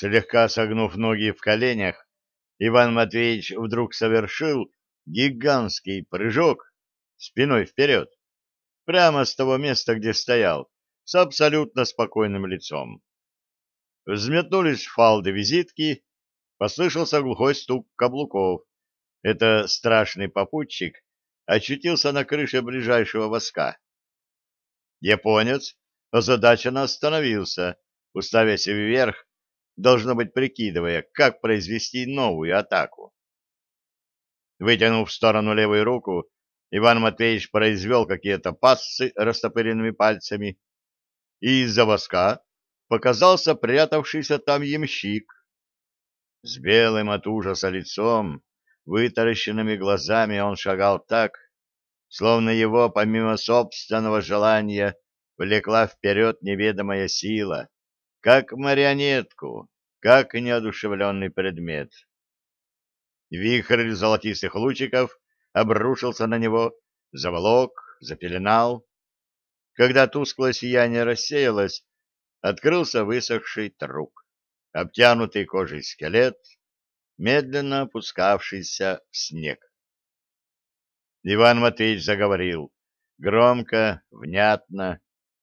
Слегка согнув ноги в коленях, Иван Матвеевич вдруг совершил гигантский прыжок спиной вперед, прямо с того места, где стоял, с абсолютно спокойным лицом. Взметнулись фалды визитки, послышался глухой стук каблуков. Это страшный попутчик очутился на крыше ближайшего воска. Японец озадаченно остановился, уставясь вверх, должно быть прикидывая, как произвести новую атаку. Вытянув в сторону левую руку, Иван Матвеевич произвел какие-то пассы растопыренными пальцами, и из-за воска показался прятавшийся там ямщик. С белым от ужаса лицом, вытаращенными глазами он шагал так, словно его, помимо собственного желания, влекла вперед неведомая сила, как марионетку, как неодушевленный предмет. Вихрь золотистых лучиков обрушился на него, заволок, запеленал. Когда тусклое сияние рассеялось, открылся высохший труп, обтянутый кожей скелет, медленно опускавшийся в снег. Иван Матвеевич заговорил, громко, внятно,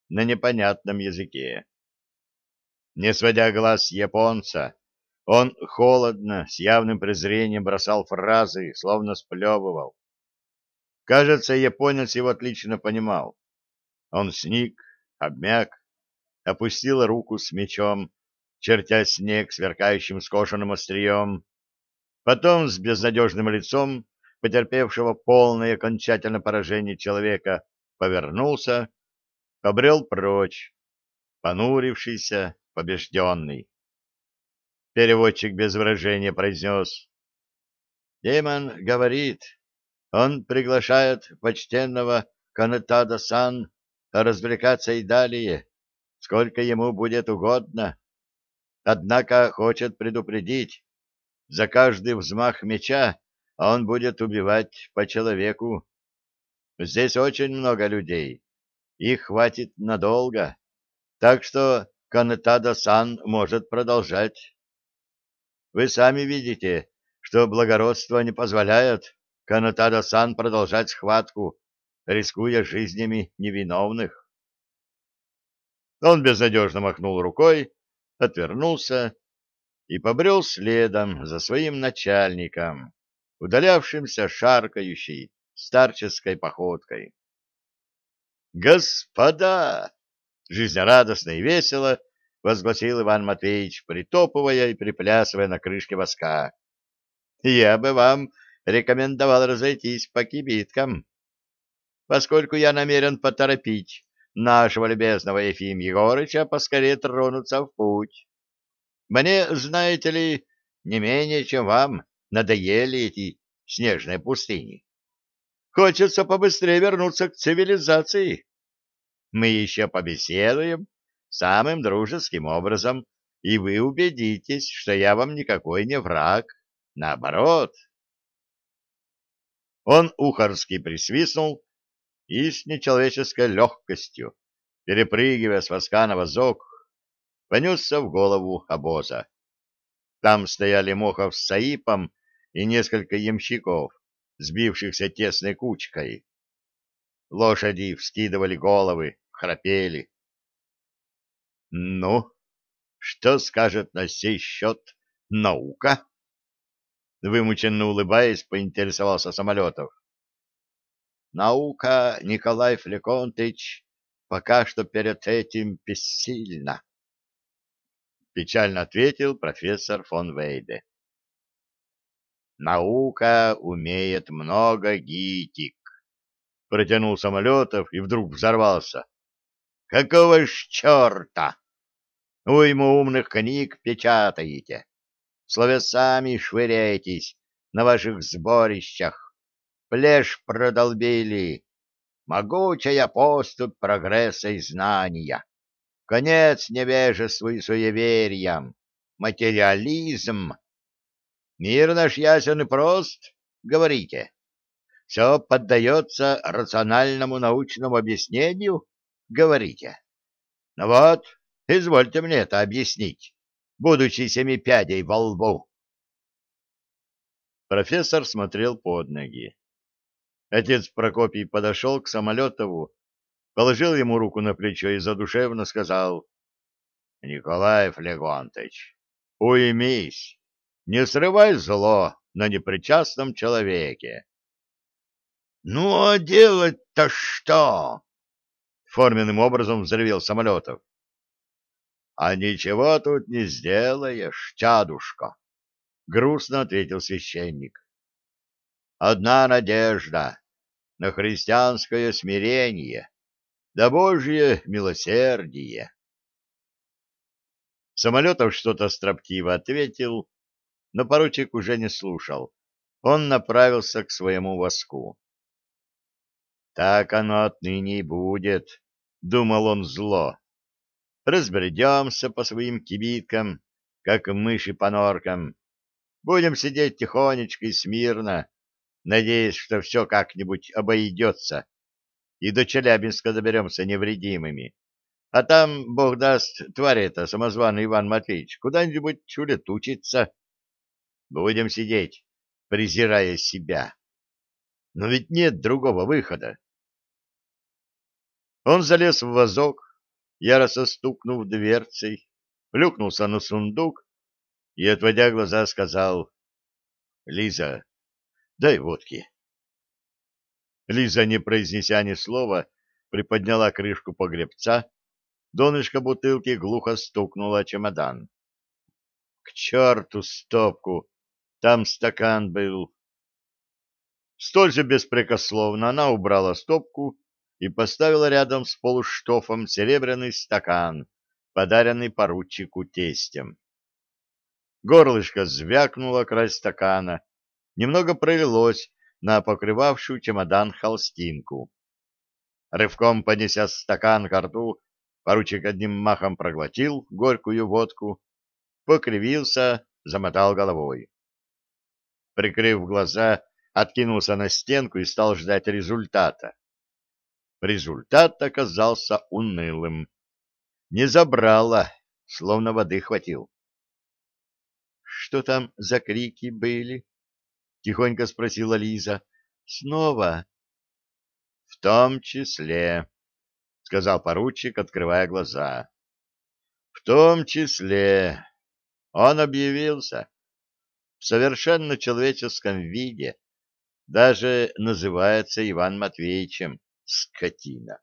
на непонятном языке. Не сводя глаз японца, он холодно, с явным презрением бросал фразы, словно сплевывал. Кажется, японец его отлично понимал. Он сник, обмяк, опустил руку с мечом, чертя снег сверкающим скошенным острием, потом с безнадежным лицом, потерпевшего полное и окончательное поражение человека, повернулся, побрел прочь, понурившийся, побежденный. Переводчик без выражения произнес. Демон говорит, он приглашает почтенного Канетада-сан развлекаться и далее, сколько ему будет угодно. Однако хочет предупредить, за каждый взмах меча он будет убивать по человеку. Здесь очень много людей, их хватит надолго, так что Канетада-сан может продолжать. Вы сами видите, что благородство не позволяет Канетада-сан продолжать схватку, рискуя жизнями невиновных. Он безнадежно махнул рукой, отвернулся и побрел следом за своим начальником, удалявшимся шаркающей старческой походкой. «Господа!» — жизнерадостно и весело возгласил Иван Матвеевич, притопывая и приплясывая на крышке воска. «Я бы вам рекомендовал разойтись по кибиткам, поскольку я намерен поторопить нашего любезного Ефим Егорыча поскорее тронуться в путь. Мне, знаете ли, не менее, чем вам, надоели эти снежные пустыни. Хочется побыстрее вернуться к цивилизации. Мы еще побеседуем самым дружеским образом, и вы убедитесь, что я вам никакой не враг. Наоборот. Он ухарски присвистнул и с нечеловеческой легкостью, перепрыгивая с воска на возок, понесся в голову обоза. Там стояли Мохов с Саипом и несколько ямщиков, сбившихся тесной кучкой. Лошади вскидывали головы, храпели. — Ну, что скажет на сей счет наука? Вымученно улыбаясь, поинтересовался Самолетов. — Наука, Николай Флеконтыч, пока что перед этим бессильна. Печально ответил профессор фон Вейде. Наука умеет много гитик. Протянул Самолетов и вдруг взорвался. Какого ж черта? Уйму умных книг печатаете, словесами швыряетесь на ваших сборищах, плешь продолбили, могучая поступь прогресса и знания, конец невежеству и суевериям, материализм. Мир наш ясен и прост, говорите. Все поддается рациональному научному объяснению, говорите. Ну вот, извольте мне это объяснить. будучи семи пядей во лбу. Профессор смотрел под ноги. Отец Прокопий подошел к Самолетову, положил ему руку на плечо и задушевно сказал, — Николай Флегонтович, уймись, не срывай зло на непричастном человеке. — Ну, а делать-то что? — форменным образом взревел Самолетов. — А ничего тут не сделаешь, чадушка, — грустно ответил священник. — Одна надежда на христианское смирение, да Божье милосердие. Самолетов что-то строптиво ответил, но поручик уже не слушал. Он направился к своему воску. «Так оно отныне и будет», — думал он зло. «Разбредемся по своим кибиткам, как мыши по норкам. Будем сидеть тихонечко и смирно, надеясь, что все как-нибудь обойдется, и до Челябинска доберемся невредимыми. А там, бог даст, тварь эта, самозваный Иван Матвеевич, куда-нибудь улетучится». Будем сидеть, презирая себя. Но ведь нет другого выхода. Он залез в вазок, яростно стукнув дверцей, плюхнулся на сундук и, отводя глаза, сказал, «Лиза, дай водки». Лиза, не произнеся ни слова, приподняла крышку погребца, донышко бутылки глухо стукнуло чемодан. «К черту стопку!» Там стакан был. Столь же беспрекословно она убрала стопку и поставила рядом с полуштофом серебряный стакан, подаренный поручику тестем. Горлышко звякнуло край стакана, немного пролилось на покрывавшую чемодан холстинку. Рывком поднеся стакан к рту, поручик одним махом проглотил горькую водку, покривился, замотал головой прикрыв глаза, откинулся на стенку и стал ждать результата. Результат оказался унылым. Не забрало, словно воды хватил. — Что там за крики были? — тихонько спросила Лиза. — Снова? — В том числе, — сказал поручик, открывая глаза. — В том числе. Он объявился в совершенно человеческом виде, даже называется Иван Матвеевичем, скотина.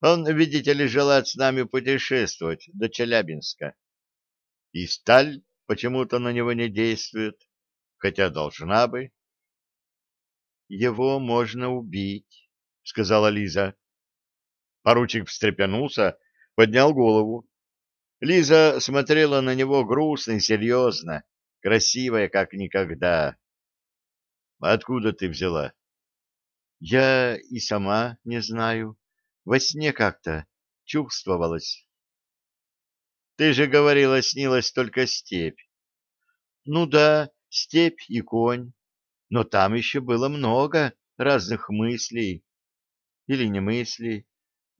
Он, видите ли, желает с нами путешествовать до Челябинска. И сталь почему-то на него не действует, хотя должна бы. — Его можно убить, — сказала Лиза. Поручик встрепенулся, поднял голову. Лиза смотрела на него грустно и серьезно, красивая, как никогда. Откуда ты взяла? Я и сама не знаю. Во сне как-то чувствовалось. Ты же говорила, снилась только степь. Ну да, степь и конь. Но там еще было много разных мыслей. Или не мыслей.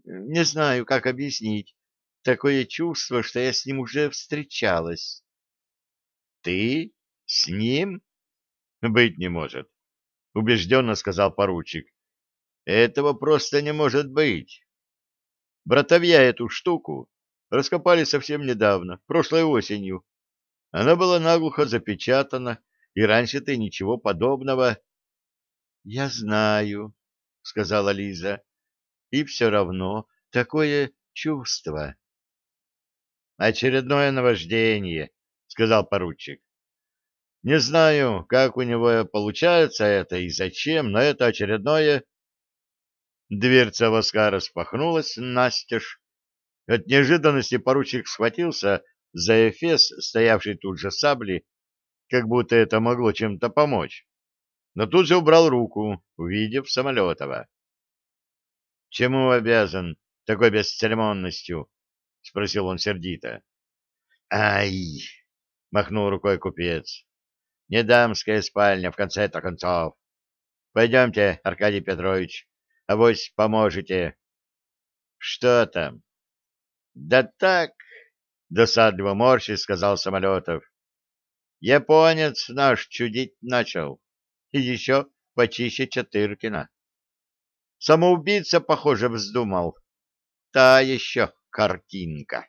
Не знаю, как объяснить. Такое чувство, что я с ним уже встречалась. Ты? С ним? Быть не может, убежденно сказал поручик. Этого просто не может быть. Братовья эту штуку раскопали совсем недавно, прошлой осенью. Она была наглухо запечатана, и раньше ты ничего подобного... — Я знаю, — сказала Лиза, — и все равно такое чувство. — Очередное наваждение, сказал поручик. Не знаю, как у него получается это и зачем, но это очередное... Дверца воска распахнулась настежь. От неожиданности поручик схватился за эфес, стоявший тут же сабли, как будто это могло чем-то помочь. Но тут же убрал руку, увидев Самолетова. — Чему обязан такой бесцеремонностью? — спросил он сердито. — Ай! — махнул рукой купец. — Не дамская спальня, в конце-то концов. Пойдемте, Аркадий Петрович, авось поможете. — Что там? — Да так, — досадливо морщи сказал Самолетов. Японец наш чудить начал. И еще почище Чатыркина. Самоубийца, похоже, вздумал. Та еще картинка.